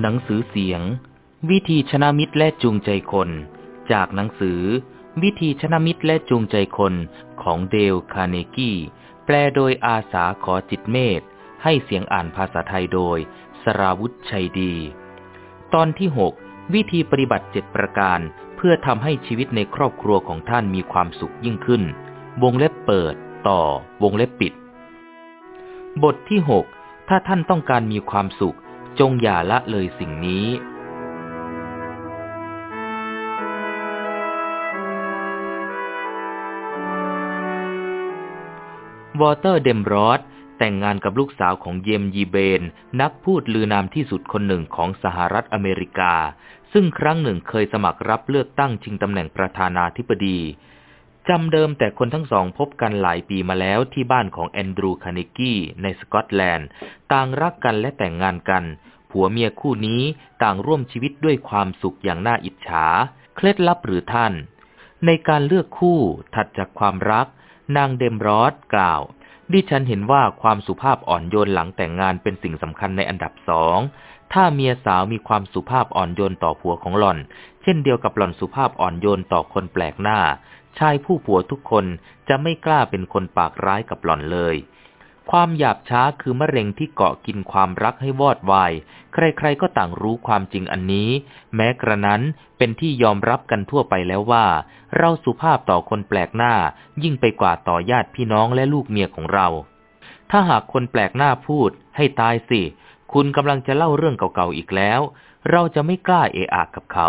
หนังสือเสียง วิธีชนะมิตรและจูงใจคน จากหนังสือ วิธีชนะมิตรและจูงใจคนของเดลคาเนกี้ แปลโดยอาสาขอจิตเมธให้เสียงอ่านภาษาไทยโดย สราวุธชัยดี ตอนที่ 6 วิธีปฏิบัติเจ็ดประการ เพื่อทำให้ชีวิตในครอบครัวของท่านมีความสุขยิ่งขึ้น วงเล็บเปิด ต่อ วงเล็บปิด บทที่ 6 ถ้าท่านต้องการมีความสุข จงอย่าละเลยสิ่งนี้ วอลเตอร์เดมรอสแต่งงานกับลูกสาวของเยมส์ ยีเบลน นักพูดลือนามที่สุดคนหนึ่งของสหรัฐอเมริกา ซึ่งครั้งหนึ่งเคยสมัครรับเลือกตั้งชิงตำแหน่งประธานาธิบดี จำเดิมแต่คนทั้งสองพบกันหลายปีมาแล้วที่บ้านของแอนดรูว์ คาร์เนกี้ในสกอตแลนด์ ต่างรักกันและแต่งงานกัน ผัวเมียคู่นี้ต่างร่วมชีวิตด้วยความสุขอย่างน่าอิจฉา เคล็ดลับหรือท่าน ในการเลือกคู่ถัดจากความรัก นางเดมรอสกล่าวดิฉันเห็นว่าความสุภาพอ่อนโยนหลังแต่งงานเป็นสิ่งสำคัญในอันดับสอง ถ้าเมียสาวมีความสุภาพอ่อนโยนต่อผัวของหล่อน เช่นเดียวกับหล่อนสุภาพอ่อนโยนต่อคนแปลกหน้า ชายผู้ผัวทุกคนจะไม่กล้าเป็นคนปากร้ายกับหล่อนเลย ความหยาบช้าคือมะเร็งที่เกาะกินความรักให้วอดวาย ใครๆก็ต่างรู้ความจริงอันนี้ แม้กระนั้นเป็นที่ยอมรับกันทั่วไปแล้วว่า เราสุภาพต่อคนแปลกหน้า ยิ่งไปกว่าต่อญาติพี่น้องและลูกเมียของเรา ถ้าหากคนแปลกหน้าพูด ให้ตายสิ คุณกำลังจะเล่าเรื่องเก่าๆอีกแล้ว เราจะไม่กล้าเอะอะกับเขา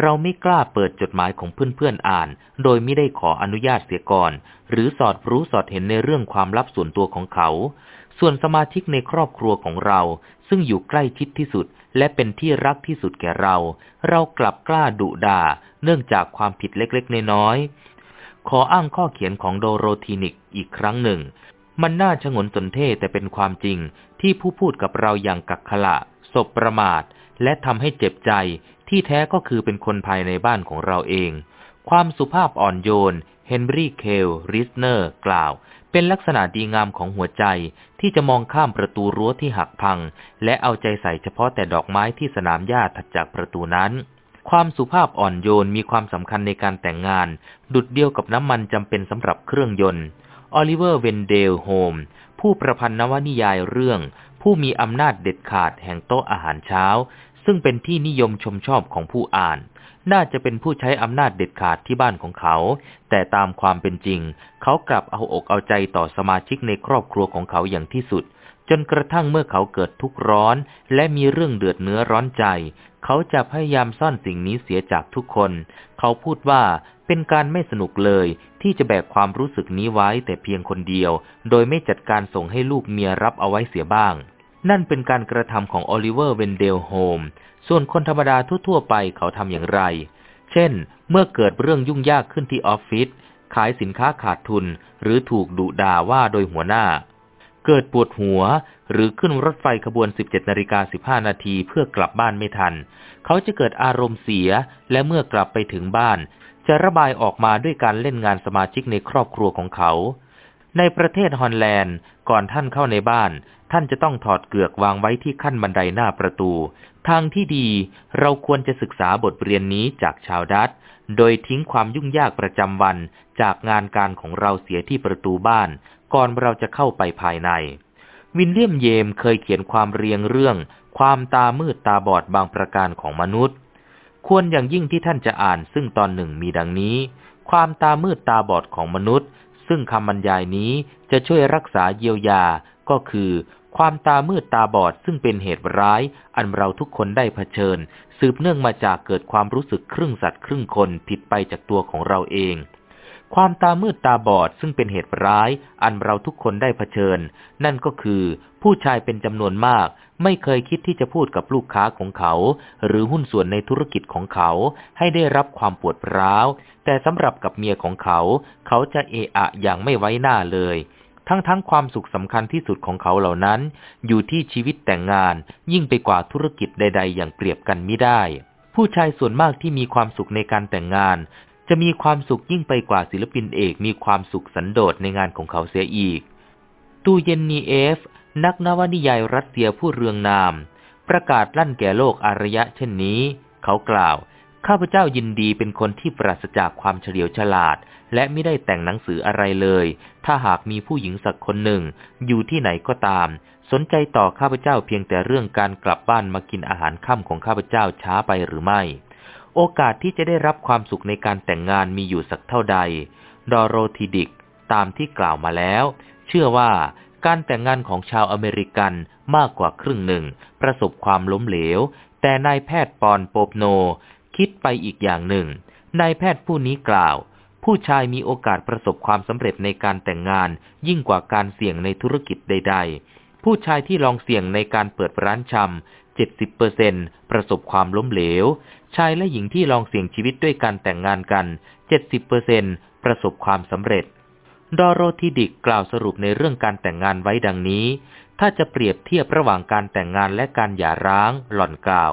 เราไม่กล้าเปิดจดหมายของเพื่อนๆอ่าน โดยไม่ได้ขออนุญาตเสียก่อน หรือสอดรู้สอดเห็นในเรื่องความลับส่วนตัวของเขา ส่วนสมาชิกในครอบครัวของเรา ซึ่งอยู่ใกล้ชิดที่สุด และเป็นที่รักที่สุดแก่เรา เรากลับกล้าดุด่า เนื่องจากความผิดเล็กๆน้อยๆขออ้างข้อเขียนของโดโรธีนิกอีกครั้งหนึ่งมันน่าชงนสนเท่แต่เป็นความจริงที่ผู้พูดกับเราอย่างกักขละศพประมาท และทำให้เจ็บใจที่แท้ก็คือเป็นคนภายในบ้านของเราเอง ความสุภาพอ่อนโยน เฮนรี่เคลริสเนอร์ กล่าว เป็นลักษณะดีงามของหัวใจที่จะมองข้ามประตูรั้วที่หักพัง และเอาใจใส่เฉพาะแต่ดอกไม้ที่สนามหญ้าถัดจากประตูนั้น ความสุภาพอ่อนโยนมีความสำคัญในการแต่งงาน ดุจเดียวกับน้ำมันจำเป็นสำหรับเครื่องยนต์ โอลิเวอร์เวนเดลโฮม ผู้ประพันธ์นวนิยายเรื่องผู้มีอำนาจเด็ดขาดแห่งโต๊ะอาหารเช้า ซึ่งเป็นที่นิยมชมชอบของผู้อ่าน น่าจะเป็นผู้ใช้อำนาจเด็ดขาดที่บ้านของเขา แต่ตามความเป็นจริง เขากลับเอาอกเอาใจต่อสมาชิกในครอบครัวของเขาอย่างที่สุด จนกระทั่งเมื่อเขาเกิดทุกข์ร้อน และมีเรื่องเดือดเนื้อร้อนใจ เขาจะพยายามซ่อนสิ่งนี้เสียจากทุกคน เขาพูดว่าเป็นการไม่สนุกเลยที่จะแบกความรู้สึกนี้ไว้แต่เพียงคนเดียว โดยไม่จัดการส่งให้ลูกเมียรับเอาไว้เสียบ้าง นั่นเป็นการกระทำของโอลิเวอร์เวนเดลโฮม ส่วนคนธรรมดาทั่วๆไปเขาทำอย่างไร เช่น เมื่อเกิดเรื่องยุ่งยากขึ้นที่ออฟฟิศ ขายสินค้าขาดทุน หรือถูกดุด่าว่าโดยหัวหน้า เกิดปวดหัว หรือขึ้นรถไฟขบวน 17นาฬิกา15นาทีเพื่อกลับบ้านไม่ทัน เขาจะเกิดอารมณ์เสีย และเมื่อกลับไปถึงบ้าน จะระบายออกมาด้วยการเล่นงานสมาชิกในครอบครัวของเขา ในประเทศฮอลแลนด์ ก่อนท่านเข้าในบ้าน ท่านจะต้องถอดเกือกวางไว้ที่ขั้นบันไดหน้าประตู ทางที่ดีเราควรจะศึกษาบทเรียนนี้จากชาวดัตโดยทิ้งความยุ่งยากประจำวันจากงานการของเราเสียที่ประตูบ้าน ก่อนเราจะเข้าไปภายใน วินเลียมเยมเคยเขียนความเรียงเรื่อง ความตามืดตาบอดบางประการของมนุษย์ ควรอย่างยิ่งที่ท่านจะอ่านซึ่งตอนหนึ่งมีดังนี้ ความตามืดตาบอดของมนุษย์ ซึ่งคำบรรยายนี้จะช่วยรักษาเยียวยาก็คือ ความตามืดตาบอดซึ่งเป็นเหตุร้าย อันเราทุกคนได้เผชิญ สืบเนื่องมาจากเกิดความรู้สึกครึ่งสัตว์ครึ่งคนผิดไปจากตัวของเราเอง ความตามืดตาบอดซึ่งเป็นเหตุร้ายอันเราทุกคนได้เผชิญ นั่นก็คือผู้ชายเป็นจำนวนมาก ไม่เคยคิดที่จะพูดกับลูกค้าของเขา หรือหุ้นส่วนในธุรกิจของเขา ให้ได้รับความปวดร้าว แต่สำหรับกับเมียของเขา เขาจะเอะอะอย่างไม่ไว้หน้าเลย ทั้งๆงความสุขสำคัญที่สุดของเขาเหล่านั้น อยู่ที่ชีวิตแต่งงาน ยิ่งไปกว่าธุรกิจใด ๆ อย่างเปรียบกันไม่ได้ ผู้ชายส่วนมากที่มีความสุขในการแต่งงาน จะมีความสุขยิ่งไปกว่าศิลปินเอกมีความสุขสันโดษในงานของเขาเสียอีก ตูเยนนีเอฟ นักนวนิยายรัสเซียผู้เรืองนาม ประกาศลั่นแก่โลกอารยะเช่นนี้ เขากล่าว ข้าพเจ้ายินดีเป็นคนที่ปราศจากความเฉลียวฉลาด และไม่ได้แต่งหนังสืออะไรเลย ถ้าหากมีผู้หญิงสักคนหนึ่ง อยู่ที่ไหนก็ตาม สนใจต่อข้าพเจ้าเพียงแต่เรื่องการกลับบ้านมากินอาหารค่ำของข้าพเจ้าช้าไปหรือไม่ โอกาสที่จะได้รับความสุขในการแต่งงานมีอยู่สักเท่าใด ดอโรธีดิกตามที่กล่าวมาแล้ว เชื่อว่าการแต่งงานของชาวอเมริกันมากกว่าครึ่งหนึ่ง ประสบความล้มเหลว แต่นายแพทย์ปอนโปบโน คิดไปอีกอย่างหนึ่ง นายแพทย์ผู้นี้กล่าว ผู้ชายมีโอกาสประสบความสำเร็จในการแต่งงาน ยิ่งกว่าการเสี่ยงในธุรกิจใด ๆ ผู้ชายที่ลองเสี่ยงในการเปิดร้านชำ 70%ประสบความล้มเหลว ชายและหญิงที่ลองเสี่ยงชีวิตด้วยการแต่งงานกัน 70%ประสบความสำเร็จ ดอโรธีดิกกล่าวสรุปในเรื่องการแต่งงานไว้ดังนี้ ถ้าจะเปรียบเทียบระหว่างการแต่งงานและการหย่าร้าง หล่อนกล่าว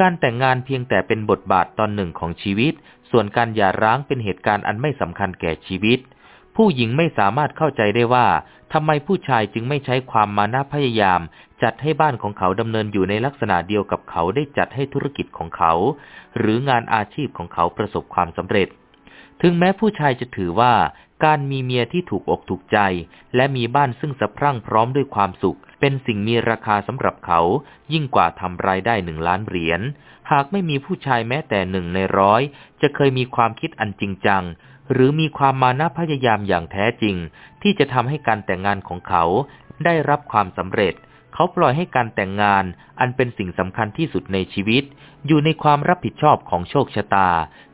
การแต่งงานเพียงแต่เป็นบทบาทตอนหนึ่งของชีวิต ส่วนการหย่าร้างเป็นเหตุการณ์อันไม่สำคัญแก่ชีวิตผู้หญิงไม่สามารถเข้าใจได้ว่าทำไมผู้ชายจึงไม่ใช้ความมานะพยายาม จัดให้บ้านของเขาดำเนินอยู่ในลักษณะเดียวกับเขาได้จัดให้ธุรกิจของเขา หรืองานอาชีพของเขาประสบความสำเร็จ ถึงแม้ผู้ชายจะถือว่าการมีเมียที่ถูกอกถูกใจ และมีบ้านซึ่งสะพรั่งพร้อมด้วยความสุข เป็นสิ่งมีราคาสำหรับเขา ยิ่งกว่าทำรายได้หนึ่งล้านเหรียญ หากไม่มีผู้ชายแม้แต่หนึ่งในร้อย จะเคยมีความคิดอันจริงจัง หรือมีความมานะพยายามอย่างแท้จริง ที่จะทำให้การแต่งงานของเขา ได้รับความสำเร็จ เขาปล่อยให้การแต่งงานอันเป็นสิ่งสำคัญที่สุดในชีวิต อยู่ในความรับผิดชอบของโชคชะตา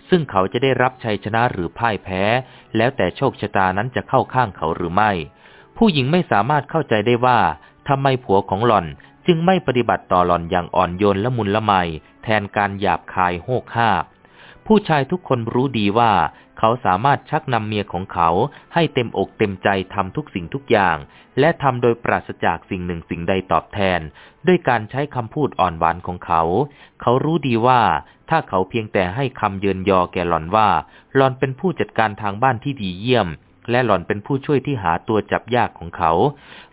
ซึ่งเขาจะได้รับชัยชนะหรือพ่ายแพ้ แล้วแต่โชคชะตานั้นจะเข้าข้างเขาหรือไม่ ผู้หญิงไม่สามารถเข้าใจได้ว่าทำไมผัวของหล่อนจึงไม่ปฏิบัติต่อหล่อนอย่างอ่อนโยนและมุนละไมแทนการหยาบคายโหกห้า ผู้ชายทุกคนรู้ดีว่า เขาสามารถชักนำเมียของเขาให้เต็มอกเต็มใจทำทุกสิ่งทุกอย่าง และทำโดยปราศจากสิ่งหนึ่งสิ่งใดตอบแทน ด้วยการใช้คำพูดอ่อนหวานของเขา เขารู้ดีว่า ถ้าเขาเพียงแต่ให้คำเยินยอแก่หล่อนว่าหล่อนเป็นผู้จัดการทางบ้านที่ดีเยี่ยม และหล่อนเป็นผู้ช่วยที่หาตัวจับยากของเขา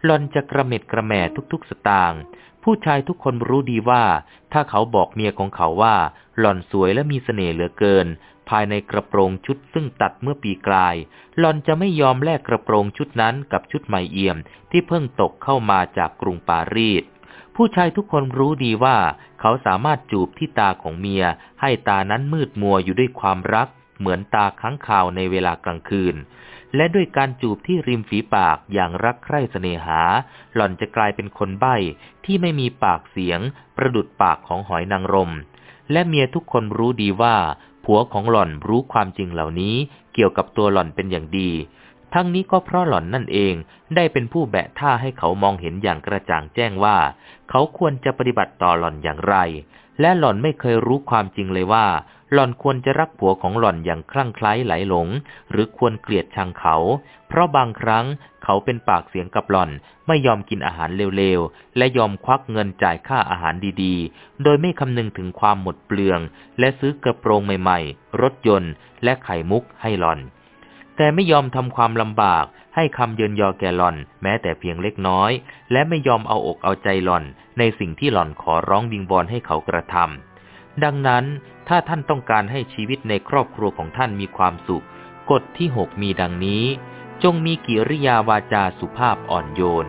หล่อนจะกระเม็ดกระแม่ทุกๆสตางค์ ผู้ชายทุกคนรู้ดีว่า ถ้าเขาบอกเมียของเขาว่า หล่อนสวยและมีเสน่ห์เหลือเกิน ภายในกระโปรงชุดซึ่งตัดเมื่อปีกลาย หล่อนจะไม่ยอมแลกกระโปรงชุดนั้นกับชุดใหม่เอี่ยม ที่เพิ่งตกเข้ามาจากกรุงปารีสผู้ชายทุกคนรู้ดีว่า เขาสามารถจูบที่ตาของเมีย ให้ตานั้นมืดมัวอยู่ด้วยความรัก เหมือนตาค้างคาวในเวลากลางคืน และด้วยการจูบที่ริมฝีปากอย่างรักใคร่เสน่หา หล่อนจะกลายเป็นคนใบ้ที่ไม่มีปากเสียง ประดุดปากของหอยนางรม และเมียทุกคนรู้ดีว่า ผัวของหล่อนรู้ความจริงเหล่านี้เกี่ยวกับตัวหล่อนเป็นอย่างดี ทั้งนี้ก็เพราะหล่อนนั่นเองได้เป็นผู้แบะท่าให้เขามองเห็นอย่างกระจ่างแจ้งว่า เขาควรจะปฏิบัติต่อหล่อนอย่างไร และหล่อนไม่เคยรู้ความจริงเลยว่า หล่อนควรจะรักผัวของหล่อนอย่างคลั่งไคล้ไหลหลง หรือควรเกลียดชังเขา เพราะบางครั้งเขาเป็นปากเสียงกับหล่อน ไม่ยอมกินอาหารเร็วๆ และยอมควักเงินจ่ายค่าอาหารดีๆ โดยไม่คำนึงถึงความหมดเปลือง และซื้อกระโปรงใหม่ๆ รถยนต์ และไข่มุกให้หล่อน แต่ไม่ยอมทำความลำบาก ให้คำเยินยอแก่หล่อน แม้แต่เพียงเล็กน้อย และไม่ยอมเอาอกเอาใจหล่อน ในสิ่งที่หล่อนขอร้องวิงบอลให้เขากระทำ ดังนั้นถ้าท่านต้องการให้ชีวิตในครอบครัวของท่านมีความสุข กฎที่หกมีดังนี้ จงมีกิริยาวาจาสุภาพอ่อนโยน